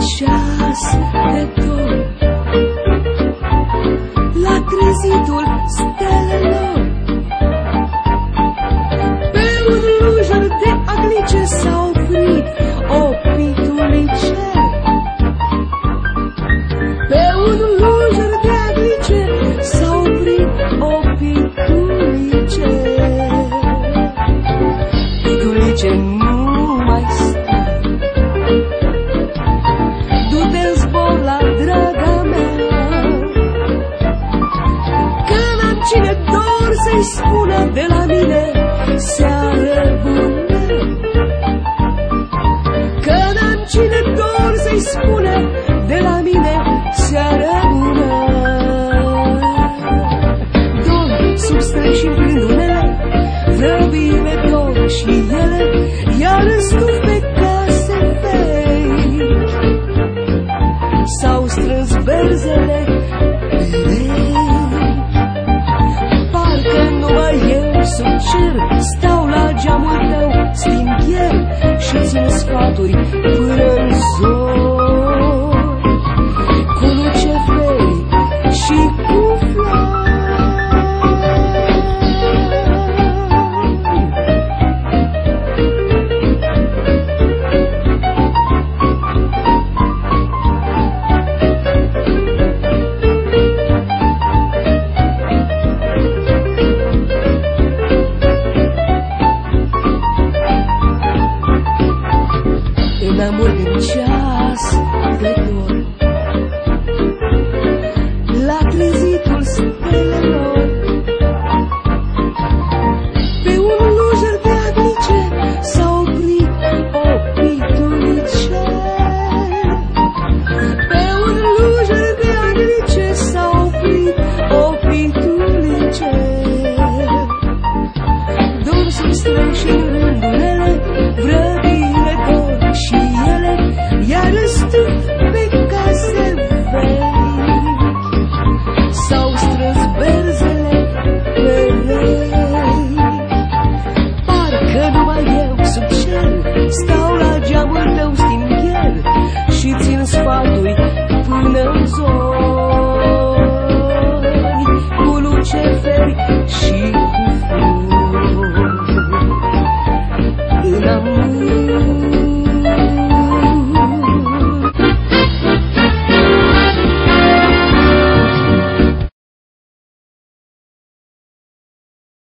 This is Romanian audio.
ceas de dor La crezitul stelei dor să-i spună de la mine Seară bună. Că n-am cine dor să-i spună de la mine Seară bună cer Stau la geamul tău, schimb el Și țin sfaturi până mai mult de un. La trezitul stelelor, pe un lujer de agnice s-a oprit opitul liceu. Pe un lujer de agnice s-a oprit opitul liceu. Dorsul strâng și rândul numai eu sub șel Stau la geamul tău stingher Și țin sfaturi până în zori. Cu luceferi și